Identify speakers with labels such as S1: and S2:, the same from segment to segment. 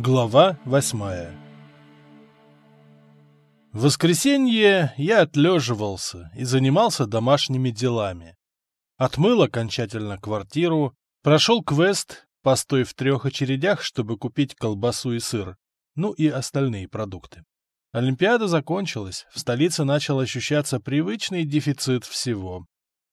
S1: Глава восьмая В воскресенье я отлеживался и занимался домашними делами. Отмыл окончательно квартиру, прошел квест, постой в трех очередях, чтобы купить колбасу и сыр, ну и остальные продукты. Олимпиада закончилась, в столице начал ощущаться привычный дефицит всего.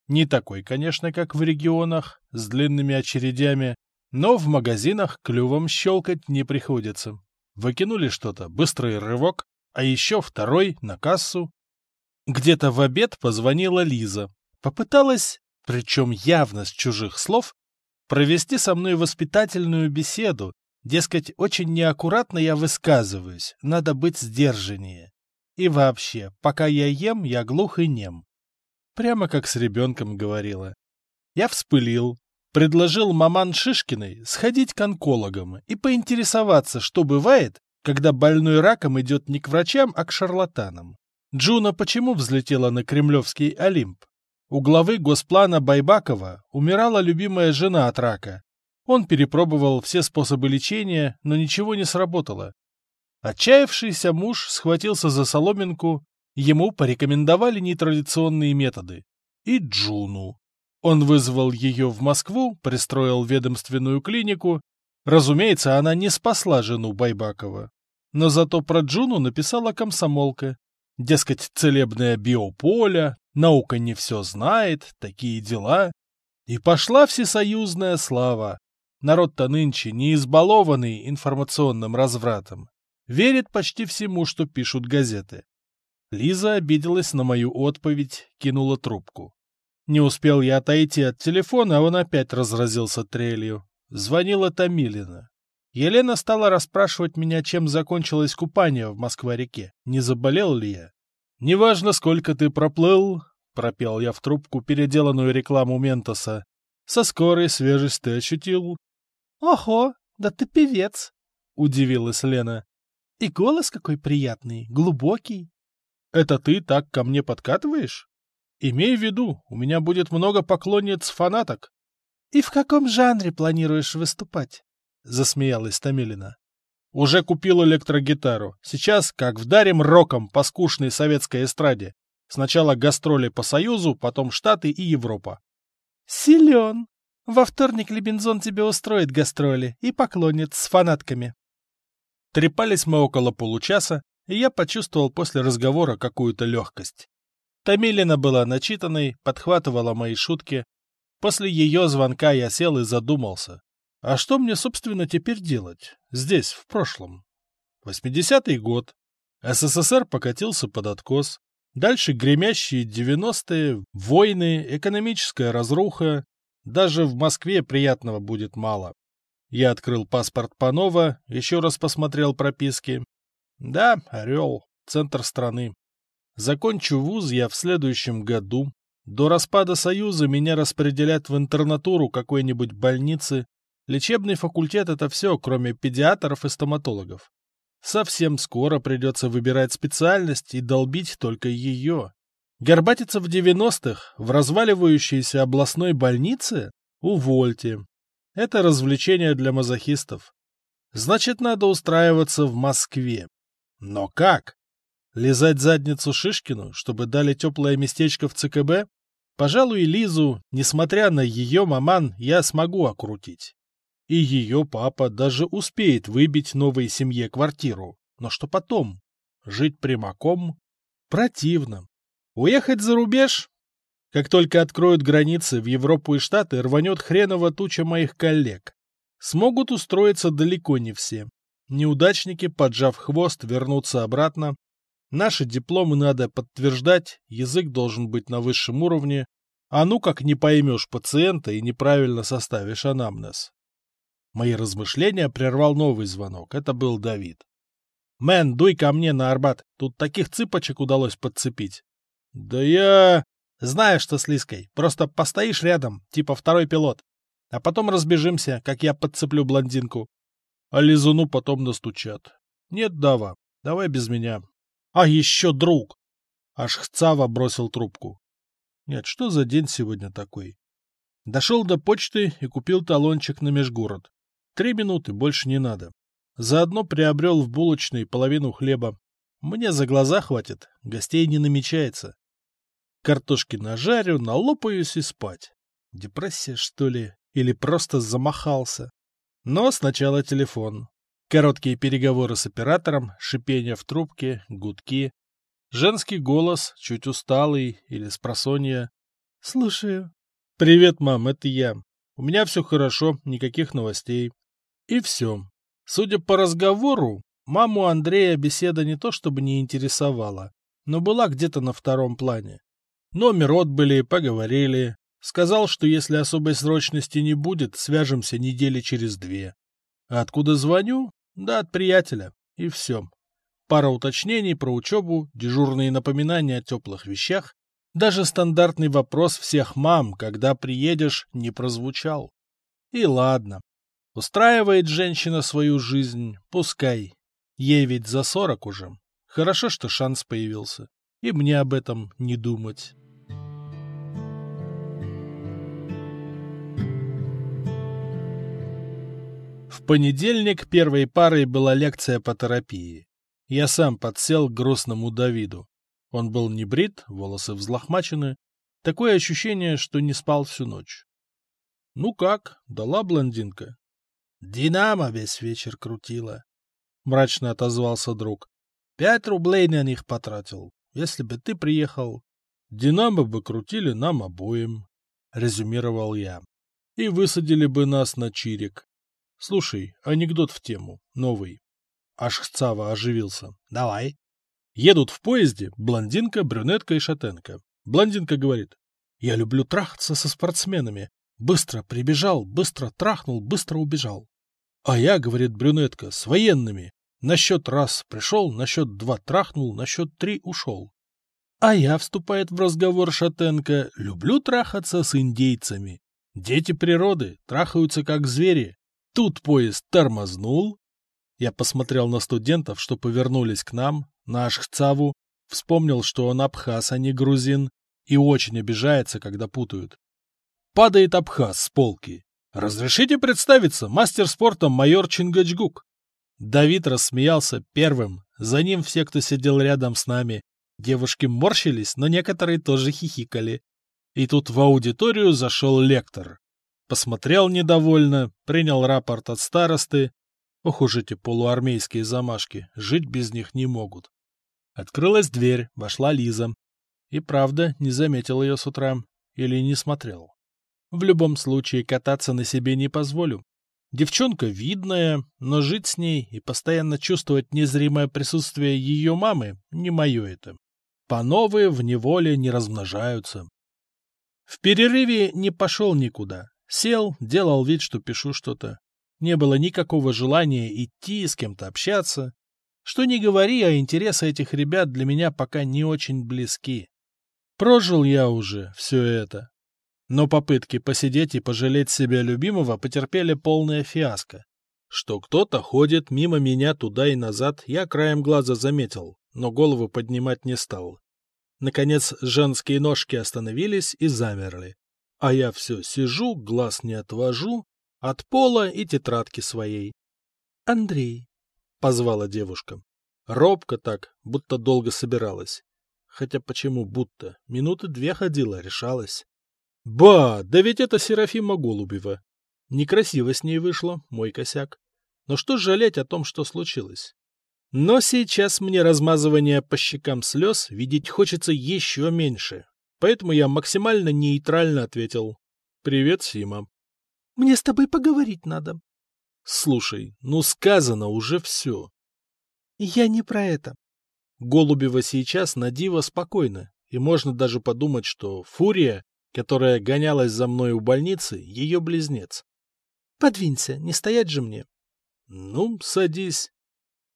S1: Не такой, конечно, как в регионах, с длинными очередями, но в магазинах клювом щелкать не приходится. Выкинули что-то, быстрый рывок, а еще второй на кассу. Где-то в обед позвонила Лиза. Попыталась, причем явно с чужих слов, провести со мной воспитательную беседу, дескать, очень неаккуратно я высказываюсь, надо быть сдержаннее. И вообще, пока я ем, я глух и нем. Прямо как с ребенком говорила. Я вспылил, предложил маман Шишкиной сходить к онкологам и поинтересоваться, что бывает, когда больной раком идет не к врачам, а к шарлатанам. Джуна почему взлетела на Кремлевский Олимп? У главы госплана Байбакова умирала любимая жена от рака. Он перепробовал все способы лечения, но ничего не сработало. Отчаявшийся муж схватился за соломинку Ему порекомендовали нетрадиционные методы. И Джуну. Он вызвал ее в Москву, пристроил ведомственную клинику. Разумеется, она не спасла жену Байбакова. Но зато про Джуну написала комсомолка. Дескать, целебное биополе, наука не все знает, такие дела. И пошла всесоюзная слава. Народ-то нынче не избалованный информационным развратом. Верит почти всему, что пишут газеты. Лиза обиделась на мою отповедь, кинула трубку. Не успел я отойти от телефона, а он опять разразился трелью. Звонила Томилина. Елена стала расспрашивать меня, чем закончилось купание в Москва-реке, не заболел ли я. «Неважно, сколько ты проплыл», — пропел я в трубку переделанную рекламу Ментоса. «Со скорой свежесть ты ощутил».
S2: «Ого, да ты певец», — удивилась
S1: Лена.
S2: «И голос какой приятный, глубокий».
S1: Это ты так ко мне подкатываешь? Имей в виду, у меня будет много поклонниц-фанаток.
S2: — И в каком жанре планируешь выступать?
S1: — засмеялась Томилина. — Уже купил электрогитару. Сейчас, как вдарим роком по скучной советской эстраде. Сначала гастроли по Союзу, потом Штаты и Европа.
S2: — Силен. Во вторник Лебензон тебе устроит гастроли и поклонниц с фанатками.
S1: Трепались мы около получаса, и я почувствовал после разговора какую-то легкость. Томилина была начитанной, подхватывала мои шутки. После ее звонка я сел и задумался. А что мне, собственно, теперь делать? Здесь, в прошлом. 80-й год. СССР покатился под откос. Дальше гремящие 90-е, войны, экономическая разруха. Даже в Москве приятного будет мало. Я открыл паспорт Панова, еще раз посмотрел прописки. Да, Орел, центр страны. Закончу вуз я в следующем году. До распада Союза меня распределят в интернатуру какой-нибудь больницы. Лечебный факультет — это все, кроме педиатров и стоматологов. Совсем скоро придется выбирать специальность и долбить только ее. Горбатиться в 90-х в разваливающейся областной больнице? Увольте. Это развлечение для мазохистов. Значит, надо устраиваться в Москве. Но как? Лизать задницу Шишкину, чтобы дали теплое местечко в ЦКБ? Пожалуй, Лизу, несмотря на ее маман, я смогу окрутить. И ее папа даже успеет выбить новой семье квартиру. Но что потом? Жить прямаком? Противно. Уехать за рубеж? Как только откроют границы в Европу и Штаты, рванет хреново туча моих коллег. Смогут устроиться далеко не все. Неудачники, поджав хвост, вернутся обратно. Наши дипломы надо подтверждать, язык должен быть на высшем уровне, а ну как не поймешь пациента и неправильно составишь анамнез. Мои размышления прервал новый звонок. Это был Давид. «Мэн, дуй ко мне на Арбат. Тут таких цыпочек удалось подцепить». «Да я...» «Знаю, что с Лиской. Просто постоишь рядом, типа второй пилот. А потом разбежимся, как я подцеплю блондинку а лизуну потом настучат. Нет, Дава, давай без меня. А еще друг! Аж Хцава бросил трубку. Нет, что за день сегодня такой? Дошел до почты и купил талончик на межгород. Три минуты, больше не надо. Заодно приобрел в булочной половину хлеба. Мне за глаза хватит, гостей не намечается. Картошки нажарю, налопаюсь и спать. Депрессия, что ли? Или просто замахался? Но сначала телефон. Короткие переговоры с оператором, шипение в трубке, гудки. Женский голос, чуть усталый или с просонья.
S2: «Слушаю».
S1: «Привет, мам, это я. У меня все хорошо, никаких новостей». И все. Судя по разговору, маму Андрея беседа не то чтобы не интересовала, но была где-то на втором плане. Номер отбыли, поговорили. Сказал, что если особой срочности не будет, свяжемся недели через две. А откуда звоню? Да, от приятеля. И все. Пара уточнений про учебу, дежурные напоминания о теплых вещах. Даже стандартный вопрос всех мам, когда приедешь, не прозвучал. И ладно. Устраивает женщина свою жизнь, пускай. Ей ведь за сорок уже. Хорошо, что шанс появился. И мне об этом не думать. Понедельник первой парой была лекция по терапии. Я сам подсел к грустному Давиду. Он был не брит, волосы взлохмачены. Такое ощущение, что не спал всю ночь. — Ну как, дала блондинка? — Динамо весь вечер крутила. Мрачно отозвался друг. — Пять рублей на них потратил. Если бы ты приехал... — Динамо бы крутили нам обоим, — резюмировал я. — И высадили бы нас на чирик. Слушай, анекдот в тему, новый. Аж Хцава оживился. Давай. Едут в поезде блондинка, брюнетка и шатенка. Блондинка говорит, я люблю трахаться со спортсменами. Быстро прибежал, быстро трахнул, быстро убежал. А я, говорит брюнетка, с военными. На счет раз пришел, на счет два трахнул, на счет три ушел. А я, вступает в разговор Шатенко, люблю трахаться с индейцами. Дети природы трахаются как звери. Тут поезд тормознул. Я посмотрел на студентов, что повернулись к нам, на Ашхцаву, вспомнил, что он абхаз, а не грузин, и очень обижается, когда путают. Падает абхаз с полки. «Разрешите представиться, мастер спорта майор Чингачгук?» Давид рассмеялся первым, за ним все, кто сидел рядом с нами. Девушки морщились, но некоторые тоже хихикали. И тут в аудиторию зашел лектор. Посмотрел недовольно, принял рапорт от старосты. Ох уж эти полуармейские замашки, жить без них не могут. Открылась дверь, вошла Лиза. И правда, не заметил ее с утра. Или не смотрел. В любом случае, кататься на себе не позволю. Девчонка видная, но жить с ней и постоянно чувствовать незримое присутствие ее мамы — не мое это. Пановые в неволе не размножаются. В перерыве не пошел никуда. Сел, делал вид, что пишу что-то. Не было никакого желания идти, с кем-то общаться. Что ни говори, а интересы этих ребят для меня пока не очень близки. Прожил я уже все это. Но попытки посидеть и пожалеть себя любимого потерпели полное фиаско. Что кто-то ходит мимо меня туда и назад, я краем глаза заметил, но голову поднимать не стал. Наконец женские ножки остановились и замерли. А я все сижу, глаз не отвожу от пола и тетрадки своей. — Андрей, — позвала девушка. Робко так, будто долго собиралась. Хотя почему будто? Минуты две ходила, решалась. Ба, да ведь это Серафима Голубева. Некрасиво с ней вышло, мой косяк. Но что жалеть о том, что случилось? Но сейчас мне размазывание по щекам слез видеть хочется еще меньше. Поэтому я максимально нейтрально ответил. «Привет, Сима».
S2: «Мне с тобой поговорить надо».
S1: «Слушай, ну сказано уже все».
S2: «Я не про это».
S1: Голубева сейчас на диво спокойно, и можно даже подумать, что Фурия, которая гонялась за мной у больницы, ее близнец.
S2: «Подвинься, не стоять же мне».
S1: «Ну, садись».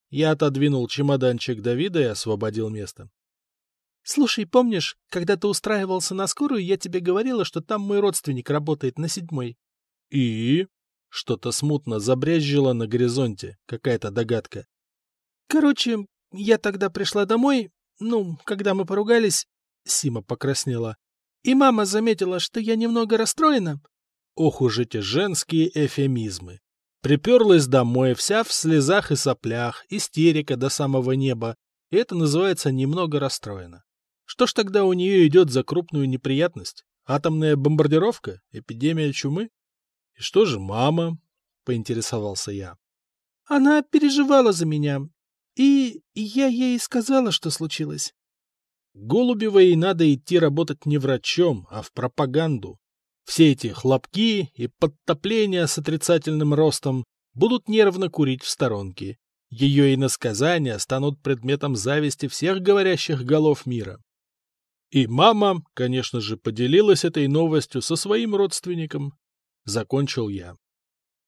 S1: Я отодвинул чемоданчик Давида и освободил место.
S2: Слушай, помнишь, когда ты устраивался на скорую, я тебе говорила, что там мой родственник работает на седьмой?
S1: И? Что-то смутно забрезжило на горизонте, какая-то догадка.
S2: Короче, я тогда пришла домой, ну, когда мы поругались, Сима покраснела, и мама заметила, что я немного расстроена.
S1: Ох уж эти женские эфемизмы. Приперлась домой, вся в слезах и соплях, истерика до самого неба, и это называется немного расстроена. Что ж тогда у нее идет за крупную неприятность? Атомная бомбардировка? Эпидемия чумы? И что же мама? Поинтересовался я.
S2: Она переживала за меня, и я ей сказала, что случилось.
S1: Голубевой надо идти работать не врачом, а в пропаганду. Все эти хлопки и подтопления с отрицательным ростом будут нервно курить в сторонке. Ее иносказания станут предметом зависти всех говорящих голов мира. И мама, конечно же, поделилась этой новостью со своим родственником. Закончил я.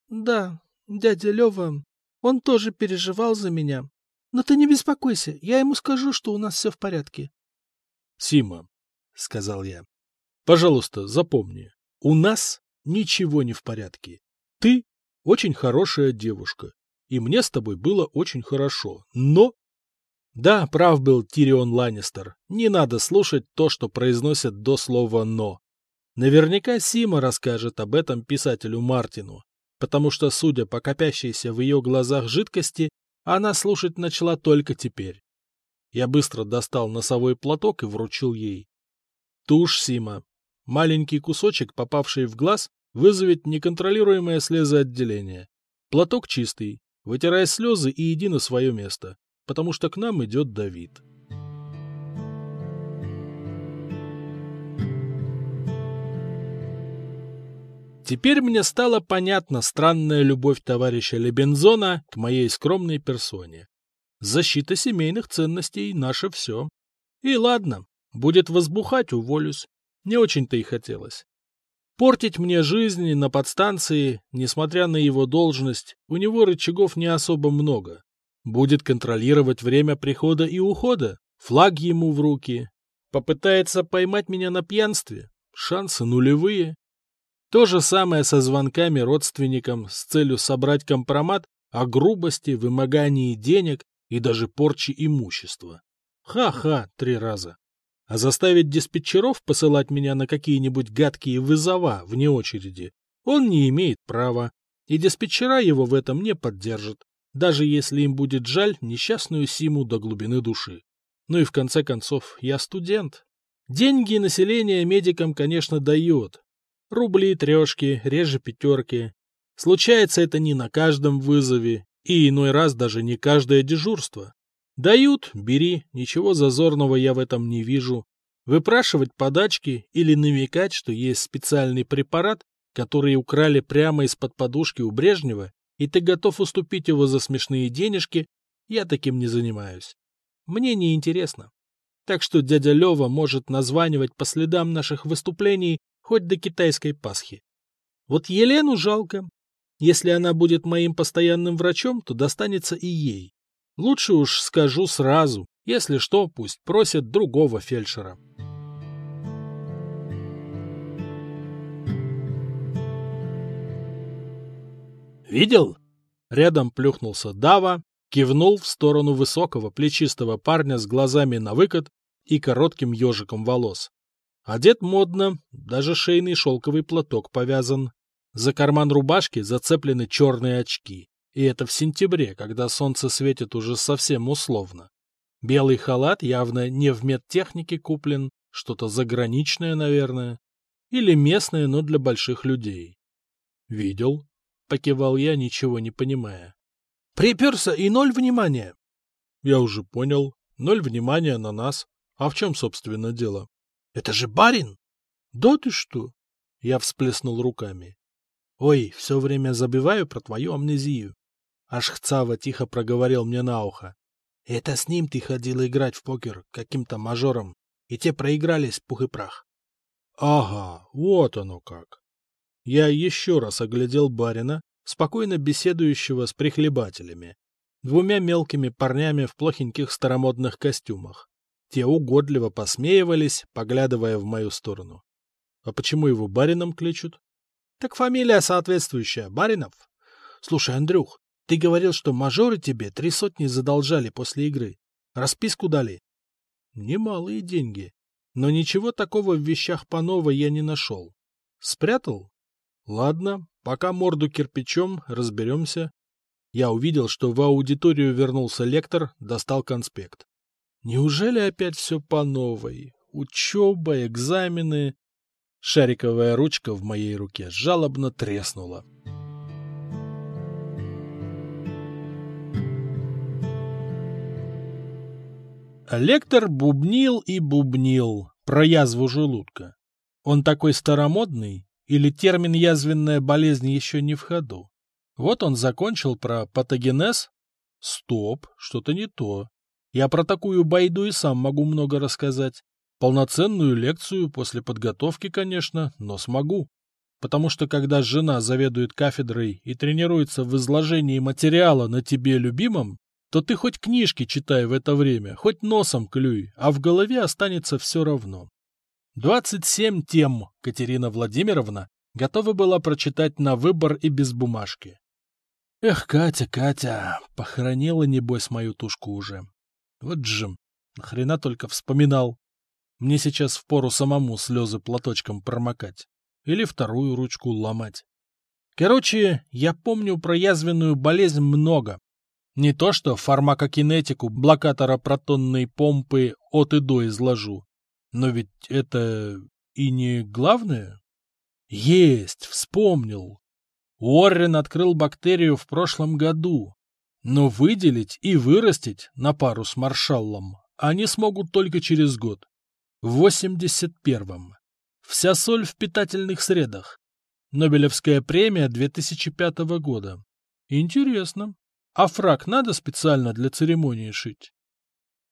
S2: Да, дядя Лева, он тоже переживал за меня. Но ты не беспокойся, я ему скажу, что у нас все в порядке.
S1: Сима, сказал я, пожалуйста, запомни, у нас ничего не в порядке. Ты очень хорошая девушка, и мне с тобой было очень хорошо, но да, прав был Тирион Ланнистер. Не надо слушать то, что произносят до слова «но». Наверняка Сима расскажет об этом писателю Мартину, потому что, судя по копящейся в ее глазах жидкости, она слушать начала только теперь. Я быстро достал носовой платок и вручил ей. Тушь, Сима. Маленький кусочек, попавший в глаз, вызовет неконтролируемое слезоотделение. Платок чистый. Вытирай слезы и иди на свое место потому что к нам идет Давид. Теперь мне стала понятна странная любовь товарища Лебензона к моей скромной персоне. Защита семейных ценностей — наше все. И ладно, будет возбухать, уволюсь. Не очень-то и хотелось. Портить мне жизнь на подстанции, несмотря на его должность, у него рычагов не особо много. Будет контролировать время прихода и ухода, флаг ему в руки. Попытается поймать меня на пьянстве. Шансы нулевые. То же самое со звонками родственникам с целью собрать компромат о грубости, вымогании денег и даже порче имущества. Ха-ха, три раза. А заставить диспетчеров посылать меня на какие-нибудь гадкие вызова вне очереди он не имеет права, и диспетчера его в этом не поддержат даже если им будет жаль несчастную Симу до глубины души. Ну и в конце концов, я студент. Деньги население медикам, конечно, дает. Рубли, трешки, реже пятерки. Случается это не на каждом вызове, и иной раз даже не каждое дежурство. Дают, бери, ничего зазорного я в этом не вижу. Выпрашивать подачки или намекать, что есть специальный препарат, который украли прямо из-под подушки у Брежнева, и ты готов уступить его за смешные денежки, я таким не занимаюсь. Мне не интересно. Так что дядя Лева может названивать по следам наших выступлений хоть до китайской Пасхи. Вот Елену жалко. Если она будет моим постоянным врачом, то достанется и ей. Лучше уж скажу сразу. Если что, пусть просят другого фельдшера. «Видел?» Рядом плюхнулся Дава, кивнул в сторону высокого плечистого парня с глазами на выкат и коротким ежиком волос. Одет модно, даже шейный шелковый платок повязан. За карман рубашки зацеплены черные очки. И это в сентябре, когда солнце светит уже совсем условно. Белый халат явно не в медтехнике куплен, что-то заграничное, наверное. Или местное, но для больших людей. Видел, покивал я, ничего не понимая. Приперся и ноль внимания. Я уже понял. Ноль внимания на нас. А в чем, собственно, дело? Это же барин! Да ты что? Я всплеснул руками. Ой, все время забиваю про твою амнезию. Аж Хцава тихо проговорил мне на ухо. Это с ним ты ходил играть в покер каким-то мажором, и те проигрались пух и прах. Ага, вот оно как. Я еще раз оглядел барина, спокойно беседующего с прихлебателями, двумя мелкими парнями в плохеньких старомодных костюмах. Те угодливо посмеивались, поглядывая в мою сторону. А почему его барином кличут? Так фамилия соответствующая, Баринов. Слушай, Андрюх, ты говорил, что мажоры тебе три сотни задолжали после игры. Расписку дали? Немалые деньги. Но ничего такого в вещах Панова я не нашел. Спрятал? Ладно, пока морду кирпичом, разберемся. Я увидел, что в аудиторию вернулся лектор, достал конспект. Неужели опять все по новой? Учеба, экзамены. Шариковая ручка в моей руке жалобно треснула. Лектор бубнил и бубнил про язву желудка. Он такой старомодный, или термин «язвенная болезнь» еще не в ходу? Вот он закончил про патогенез. Стоп, что-то не то. Я про такую байду и сам могу много рассказать. Полноценную лекцию после подготовки, конечно, но смогу. Потому что когда жена заведует кафедрой и тренируется в изложении материала на тебе любимом, то ты хоть книжки читай в это время, хоть носом клюй, а в голове останется все равно. 27 тем Катерина Владимировна готова была прочитать на выбор и без бумажки. Эх, Катя, Катя, похоронила, небось, мою тушку уже. Вот Джим, нахрена только вспоминал. Мне сейчас впору самому слезы платочком промокать. Или вторую ручку ломать. Короче, я помню про язвенную болезнь много, не то что фармакокинетику блокатора протонной помпы от и до изложу. Но ведь это и не главное. Есть, вспомнил. Уоррен открыл бактерию в прошлом году. Но выделить и вырастить на пару с маршаллом они смогут только через год. В 81-м. Вся соль в питательных средах. Нобелевская премия 2005 года. Интересно. А фраг надо специально для церемонии шить?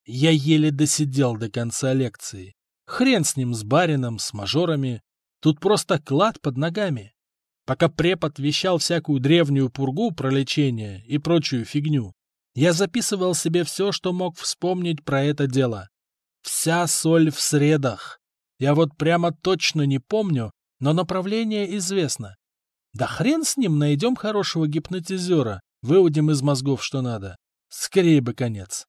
S1: Я еле досидел до конца лекции. Хрен с ним, с барином, с мажорами. Тут просто клад под ногами. Пока препод вещал всякую древнюю пургу про лечение и прочую фигню, я записывал себе все, что мог вспомнить про это дело. Вся соль в средах. Я вот прямо точно не помню, но направление известно. Да хрен с ним, найдем хорошего гипнотизера, Выудим из мозгов, что надо. Скорее бы конец.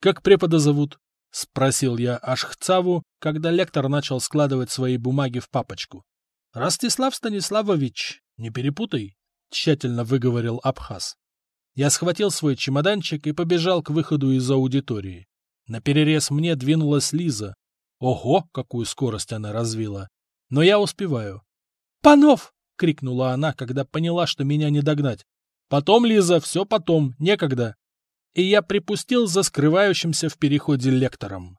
S1: «Как препода зовут?» — спросил я Ашхцаву, когда лектор начал складывать свои бумаги в папочку. «Ростислав Станиславович, не перепутай», — тщательно выговорил Абхаз. Я схватил свой чемоданчик и побежал к выходу из аудитории. На перерез мне двинулась Лиза. Ого, какую скорость она развила! Но я успеваю. «Панов!» — крикнула она, когда поняла, что меня не догнать. Потом, Лиза, все потом, некогда. И я припустил за скрывающимся в переходе лектором.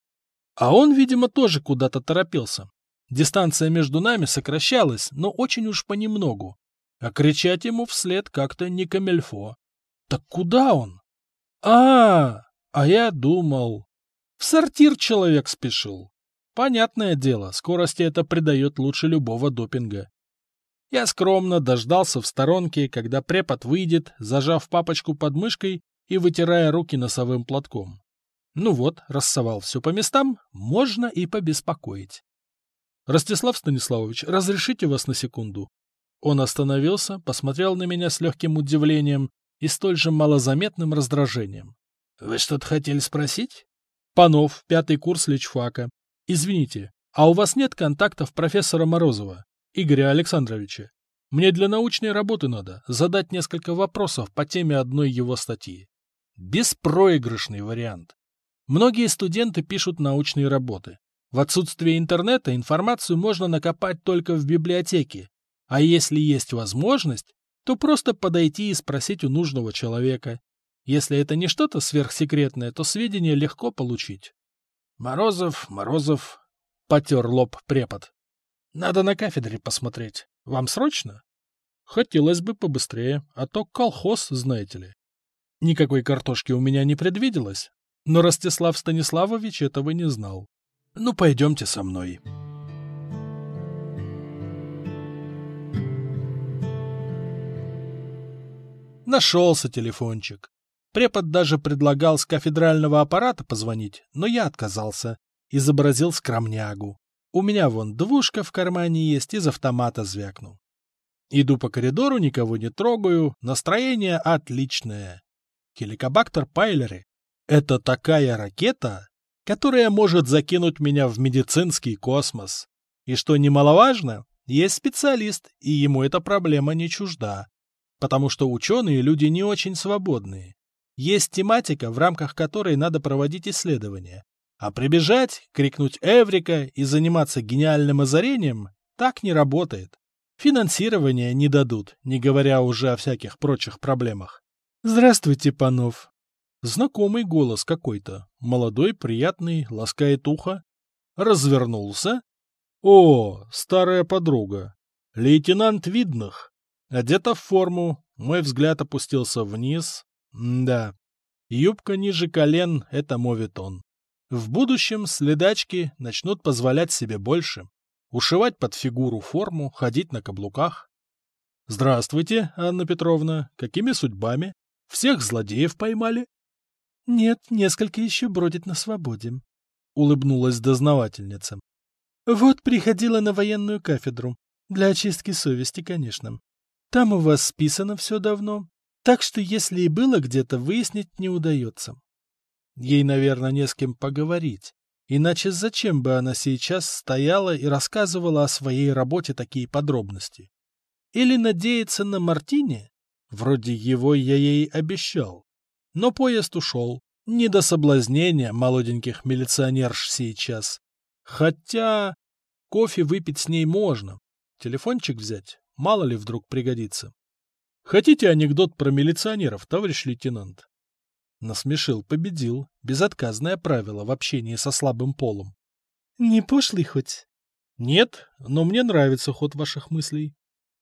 S1: А он, видимо, тоже куда-то торопился. Дистанция между нами сокращалась, но очень уж понемногу. А кричать ему вслед как-то не камельфо. Так куда он? А, а я думал. В сортир человек спешил. Понятное дело, скорости это придает лучше любого допинга. Я скромно дождался в сторонке, когда препод выйдет, зажав папочку под мышкой и вытирая руки носовым платком. Ну вот, рассовал все по местам, можно и побеспокоить. Ростислав Станиславович, разрешите вас на секунду? Он остановился, посмотрел на меня с легким удивлением и столь же малозаметным раздражением. — Вы что-то хотели спросить? — Панов, пятый курс лечфака. Извините, а у вас нет контактов профессора Морозова? Игоря Александровича. Мне для научной работы надо задать несколько вопросов по теме одной его статьи. Беспроигрышный вариант. Многие студенты пишут научные работы. В отсутствие интернета информацию можно накопать только в библиотеке, а если есть возможность, то просто подойти и спросить у нужного человека. Если это не что-то сверхсекретное, то сведения легко получить. Морозов, Морозов, потер лоб препод. Надо на кафедре посмотреть. Вам срочно? Хотелось бы побыстрее, а то колхоз, знаете ли. Никакой картошки у меня не предвиделось, но Ростислав Станиславович этого не знал. Ну, пойдемте со мной. Нашелся телефончик. Препод даже предлагал с кафедрального аппарата позвонить, но я отказался. Изобразил скромнягу. У меня вон двушка в кармане есть, из автомата звякнул. Иду по коридору, никого не трогаю, настроение отличное. Хеликобактер Пайлери — это такая ракета, которая может закинуть меня в медицинский космос. И что немаловажно, Есть специалист, и ему эта проблема не чужда. Потому что ученые люди не очень свободные. Есть тематика, в рамках которой надо проводить исследования. А прибежать, крикнуть «Эврика» и заниматься гениальным озарением так не работает. Финансирование не дадут, не говоря уже о всяких прочих проблемах. «Здравствуйте, панов!» Знакомый голос какой-то, молодой, приятный, ласкает ухо. Развернулся. О, старая подруга. Лейтенант Видных. Одета в форму, мой взгляд опустился вниз. Да, юбка ниже колен — это моветон. В будущем следачки начнут позволять себе больше. Ушивать под фигуру форму, ходить на каблуках. Здравствуйте, Анна Петровна. Какими судьбами? Всех злодеев поймали?
S2: Нет, несколько еще бродит на свободе.
S1: Улыбнулась дознавательница.
S2: Вот приходила на военную кафедру. Для очистки совести, конечно. Там у вас списано все давно. Так что если и было где-то, выяснить не удается.
S1: Ей, наверное, не с кем поговорить. Иначе зачем бы она сейчас стояла и рассказывала о своей работе такие подробности? Или надеяться на Мартине? Вроде его я ей обещал. Но поезд ушел. Не до соблазнения молоденьких милиционерш сейчас. Хотя кофе выпить с ней можно. Телефончик взять, мало ли вдруг пригодится. Хотите анекдот про милиционеров, товарищ лейтенант? Насмешил, победил. Безотказное правило в общении со слабым полом.
S2: Не пошлый хоть?
S1: Нет, но мне нравится ход ваших мыслей.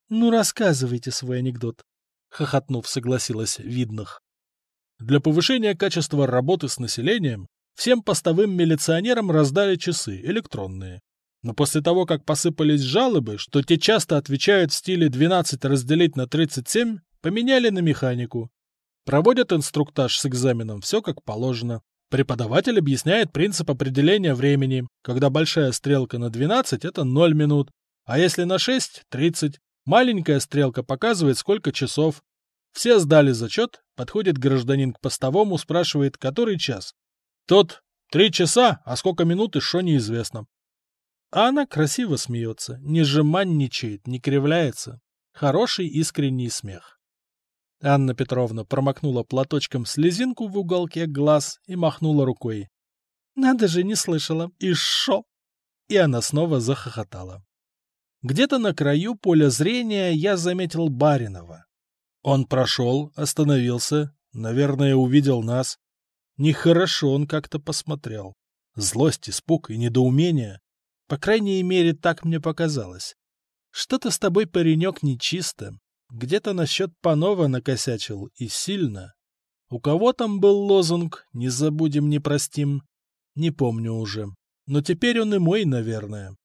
S2: Ну, рассказывайте свой анекдот.
S1: Хохотнув, согласилась Видных. Для повышения качества работы с населением всем постовым милиционерам раздали часы электронные. Но после того, как посыпались жалобы, что те часто отвечают в стиле 12 разделить на 37, поменяли на механику. Проводят инструктаж с экзаменом, все как положено. Преподаватель объясняет принцип определения времени, когда большая стрелка на 12 – это 0 минут, а если на 6 – 30. Маленькая стрелка показывает, сколько часов. Все сдали зачет, подходит гражданин к постовому, спрашивает, который час. Тот – три часа, а сколько минут еще неизвестно. А она красиво смеется, не жеманничает, не кривляется. Хороший искренний смех. Анна Петровна промокнула платочком слезинку в уголке глаз и махнула рукой.
S2: «Надо же, не слышала. И шо?»
S1: И она снова захохотала. Где-то на краю поля зрения я заметил Баринова. Он прошел, остановился, наверное, увидел нас. Нехорошо он как-то посмотрел. Злость, испуг и недоумение. По крайней мере, так мне показалось. Что-то с тобой, паренек, нечисто. Где-то насчет Панова накосячил, и сильно. У кого там был лозунг «Не забудем, не простим»? Не помню уже. Но теперь он и мой, наверное.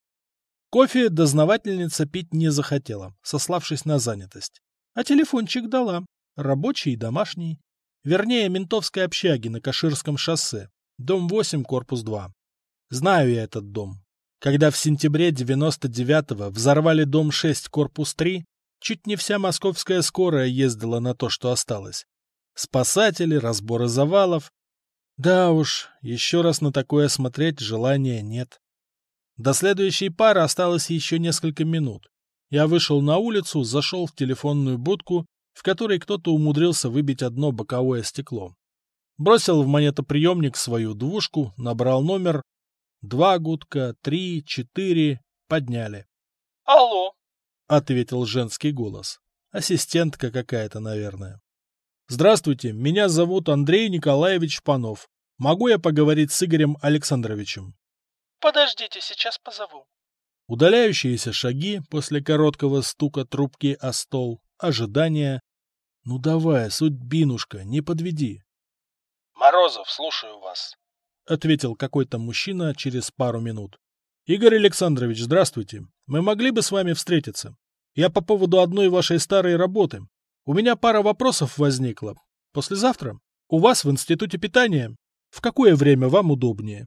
S1: Кофе дознавательница пить не захотела, сославшись на занятость. А телефончик дала. Рабочий и домашний. Вернее, ментовской общаги на Каширском шоссе. Дом 8, корпус 2. Знаю я этот дом. Когда в сентябре 99-го взорвали дом 6, корпус 3, Чуть не вся московская скорая ездила на то, что осталось. Спасатели, разборы завалов. Да уж, еще раз на такое смотреть желания нет. До следующей пары осталось еще несколько минут. Я вышел на улицу, зашел в телефонную будку, в которой кто-то умудрился выбить одно боковое стекло. Бросил в монетоприемник свою двушку, набрал номер. Два гудка, три, четыре. Подняли.
S2: «Алло!»
S1: — ответил женский голос. Ассистентка какая-то, наверное. «Здравствуйте, меня зовут Андрей Николаевич Панов. Могу я поговорить с Игорем Александровичем?»
S2: «Подождите, сейчас позову».
S1: Удаляющиеся шаги после короткого стука трубки о стол, ожидание. «Ну давай, судьбинушка, не подведи».
S3: «Морозов, слушаю вас», —
S1: ответил какой-то мужчина через пару минут. Игорь Александрович, здравствуйте. Мы могли бы с вами встретиться? Я по поводу одной вашей старой работы. У меня пара вопросов возникла. Послезавтра? У вас в Институте питания? В какое время вам удобнее?